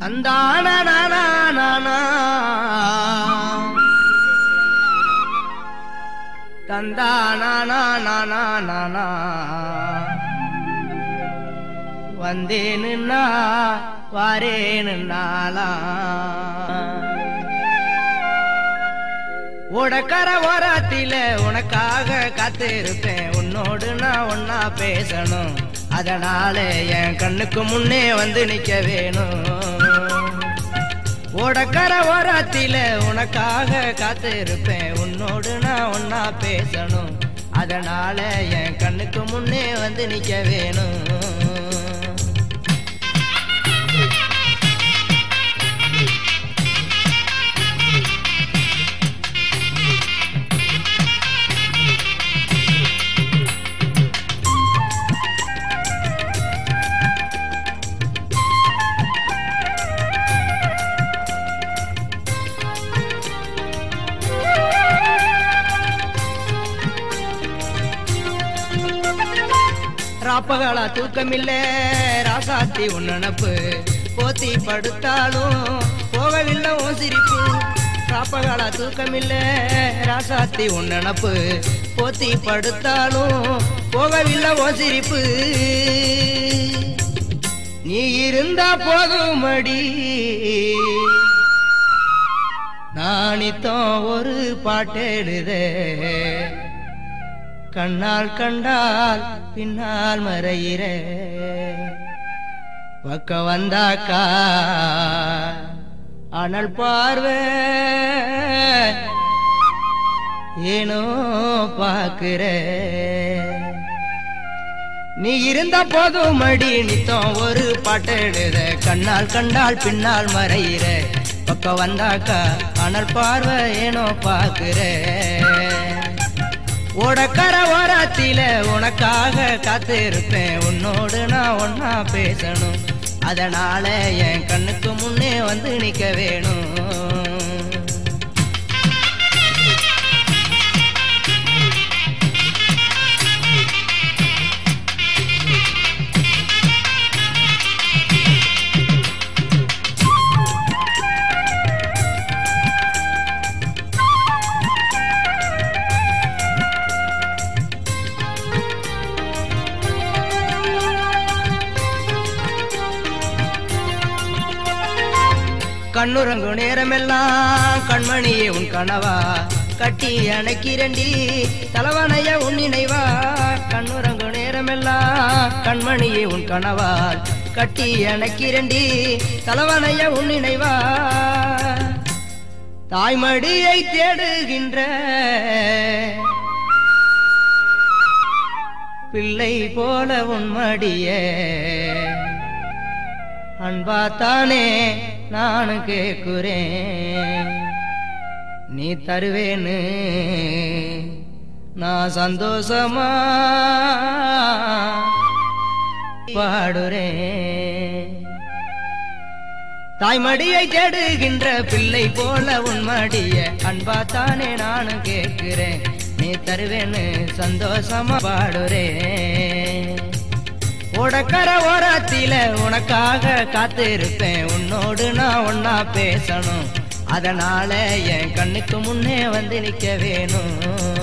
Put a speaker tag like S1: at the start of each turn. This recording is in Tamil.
S1: தந்தானா தந்தானா வந்தேனுன்னா வாரேனுன்னாலா உடக்கர ஓரத்தில உனக்காக காத்திருப்பேன். உன்னோடு நான் ஒன்னா பேசணும். அதனாலே என் கண்ணுக்கு முன்னே வந்து நிக்க வேணும். உடக்கர ஓரத்தில உனக்காக காத்திருப்பேன். உன்னோடு நான் ஒன்னா பேசணும். அதனால என் கண்ணுக்கு முன்னே வந்து நிக்க வேணும். ராப்பகளா தூக்கமில்ல. ராசாத்தி உன்னப்பு போத்தி படுத்தாலும் போகவில்லை ஓ சிரிப்பு. ராப்பகளா தூக்கமில்ல. ராசாத்தி உன்னப்பு போத்தி படுத்தாலும் போகவில்லை ஓ சிரிப்பு. நீ இருந்தா போதுமடி நாணித்தோம் ஒரு பாட்டெழுதே. கண்ணால் கண்டால் பின்னால் மறையிற. பக்க வந்தாக்கா அனல் பார்வை. ஏனோ பார்க்கிற. நீ இருந்த போதும் மடி நித்தம் ஒரு பாட்டெழுத கண்ணால் கண்டால் பின்னால் மறையிற. பக்க வந்தாக்கா அனல் பார்வை ஏனோ பாக்குற உடக்கர ஓரத்தில உனக்காக காத்திருப்பேன். உன்னோடு நான் ஒன்னா பேசணும். அதனால என் கண்ணுக்கு முன்னே வந்து நிக்க வேணும். கண்ணுறங்கு நேரமெல்லாம் கண்மணியே உன் கனவா? கட்டி அணைக்கிறண்டி தலைவனைய உன் நினைவா? கண்ணுறங்கு நேரமெல்லாம் கண்மணியே உன் கனவால் கட்டி அணைக்கிறண்டி தலைவனைய உன் நினைவா? தாய்மடியை தேடுகின்ற பிள்ளை போல உன் மடியே. அன்பாத்தானே நான் கேட்குறேன் நீ தருவேன்னு நான் சந்தோஷமா பாடுறேன். தாய்மடியை தேடுகின்ற பிள்ளை போல உன் அன்பா அன்பாத்தானே நானும் கேட்கிறேன் நீ தருவேன்னு சந்தோஷமா பாடுறேன். உடக்கர ஓராத்தில உனக்காக காத்திருப்பேன். உன்னோடு நான் ஒன்னா பேசணும். அதனால என் கண்ணுக்கு முன்னே வந்து நிக்க வேணும்.